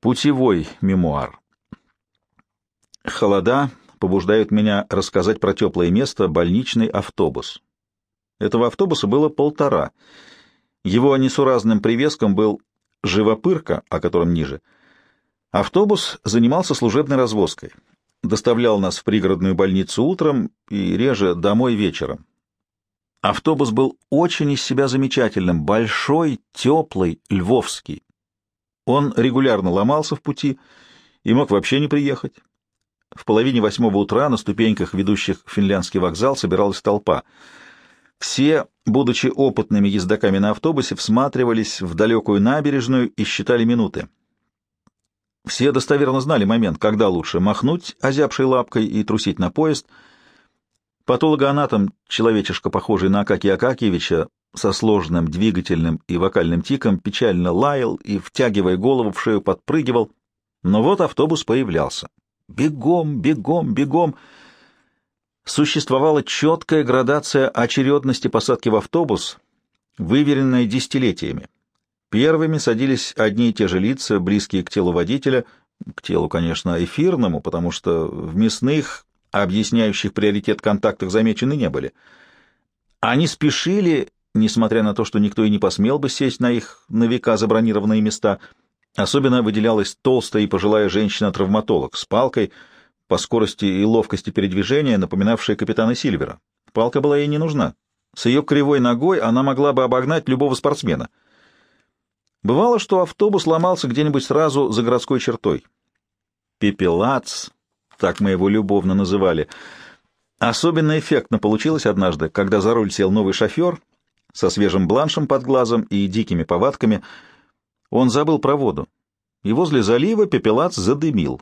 Путевой мемуар. Холода побуждают меня рассказать про теплое место больничный автобус. Этого автобуса было полтора. Его несуразным привеском был «живопырка», о котором ниже. Автобус занимался служебной развозкой. Доставлял нас в пригородную больницу утром и реже домой вечером. Автобус был очень из себя замечательным, большой, теплый, львовский. Он регулярно ломался в пути и мог вообще не приехать. В половине восьмого утра на ступеньках, ведущих в финляндский вокзал, собиралась толпа. Все, будучи опытными ездаками на автобусе, всматривались в далекую набережную и считали минуты. Все достоверно знали момент, когда лучше махнуть озябшей лапкой и трусить на поезд. Патологоанатом, человечишка, похожий на Акакия Акакиевича, со сложным двигательным и вокальным тиком, печально лаял и, втягивая голову в шею, подпрыгивал. Но вот автобус появлялся. Бегом, бегом, бегом. Существовала четкая градация очередности посадки в автобус, выверенная десятилетиями. Первыми садились одни и те же лица, близкие к телу водителя, к телу, конечно, эфирному, потому что в мясных, объясняющих приоритет контактах, замечены не были. Они спешили несмотря на то, что никто и не посмел бы сесть на их на века забронированные места. Особенно выделялась толстая и пожилая женщина-травматолог с палкой, по скорости и ловкости передвижения, напоминавшая капитана Сильвера. Палка была ей не нужна. С ее кривой ногой она могла бы обогнать любого спортсмена. Бывало, что автобус ломался где-нибудь сразу за городской чертой. «Пепелац», так мы его любовно называли. Особенно эффектно получилось однажды, когда за руль сел новый шофер, со свежим бланшем под глазом и дикими повадками. Он забыл про воду, и возле залива пепелац задымил.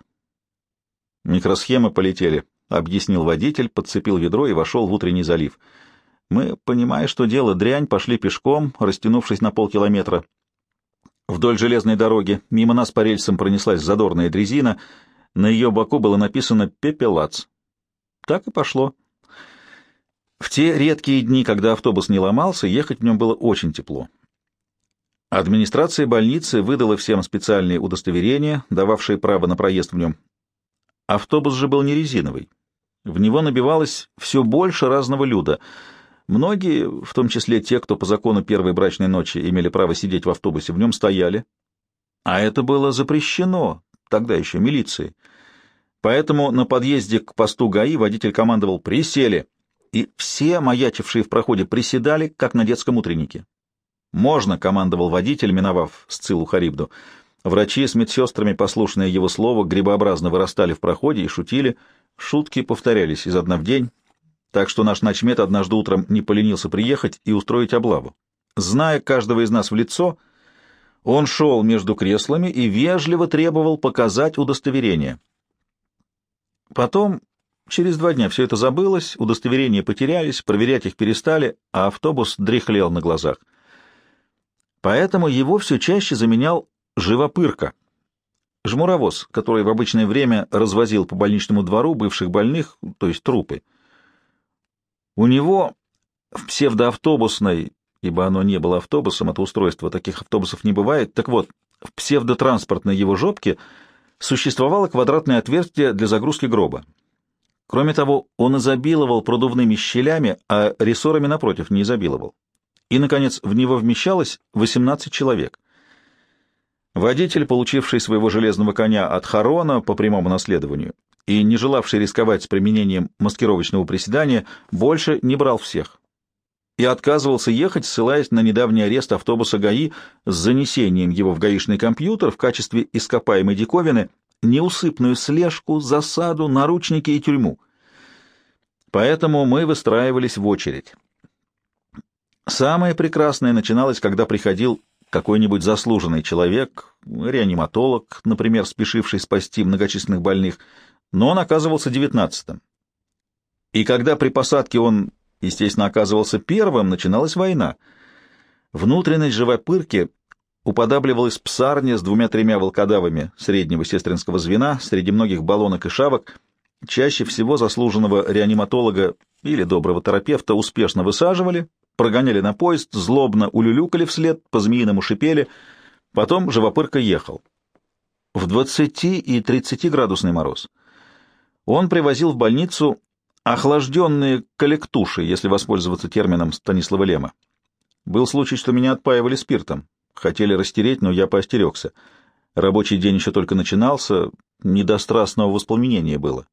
«Микросхемы полетели», — объяснил водитель, подцепил ведро и вошел в утренний залив. Мы, понимая, что дело дрянь, пошли пешком, растянувшись на полкилометра. Вдоль железной дороги мимо нас по рельсам пронеслась задорная дрезина, на ее боку было написано «Пепелац». Так и пошло. В те редкие дни, когда автобус не ломался, ехать в нем было очень тепло. Администрация больницы выдала всем специальные удостоверения, дававшие право на проезд в нем. Автобус же был не резиновый. В него набивалось все больше разного люда. Многие, в том числе те, кто по закону первой брачной ночи имели право сидеть в автобусе, в нем стояли. А это было запрещено, тогда еще милицией. Поэтому на подъезде к посту ГАИ водитель командовал «Присели!» И все, маячившие в проходе, приседали, как на детском утреннике. «Можно», — командовал водитель, миновав Сцилу Харибду. Врачи с медсестрами, послушные его слову, грибообразно вырастали в проходе и шутили. Шутки повторялись изо дня в день, так что наш начмет однажды утром не поленился приехать и устроить облаву. Зная каждого из нас в лицо, он шел между креслами и вежливо требовал показать удостоверение. Потом Через два дня все это забылось, удостоверения потерялись, проверять их перестали, а автобус дряхлел на глазах. Поэтому его все чаще заменял живопырка, жмуровоз, который в обычное время развозил по больничному двору бывших больных, то есть трупы. У него в псевдоавтобусной, ибо оно не было автобусом, это устройство, таких автобусов не бывает, так вот, в псевдотранспортной его жопке существовало квадратное отверстие для загрузки гроба. Кроме того, он изобиловал продувными щелями, а рессорами, напротив, не изобиловал. И, наконец, в него вмещалось 18 человек. Водитель, получивший своего железного коня от Харона по прямому наследованию и не желавший рисковать с применением маскировочного приседания, больше не брал всех и отказывался ехать, ссылаясь на недавний арест автобуса ГАИ с занесением его в гаишный компьютер в качестве ископаемой диковины неусыпную слежку, засаду, наручники и тюрьму. Поэтому мы выстраивались в очередь. Самое прекрасное начиналось, когда приходил какой-нибудь заслуженный человек, реаниматолог, например, спешивший спасти многочисленных больных, но он оказывался девятнадцатым. И когда при посадке он, естественно, оказывался первым, начиналась война. Внутренность живопырки уподабливалась псарне с двумя-тремя волкодавами среднего сестринского звена среди многих баллонок и шавок, чаще всего заслуженного реаниматолога или доброго терапевта успешно высаживали, прогоняли на поезд, злобно улюлюкали вслед, по-змеиному шипели, потом живопырка ехал. в 20 и 30 градусный мороз. Он привозил в больницу охлажденные коллектуши, если воспользоваться термином Станислава Лема. Был случай, что меня отпаивали спиртом. Хотели растереть, но я поостерегся. Рабочий день еще только начинался, не до страстного воспламенения было.